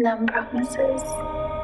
Numb promises.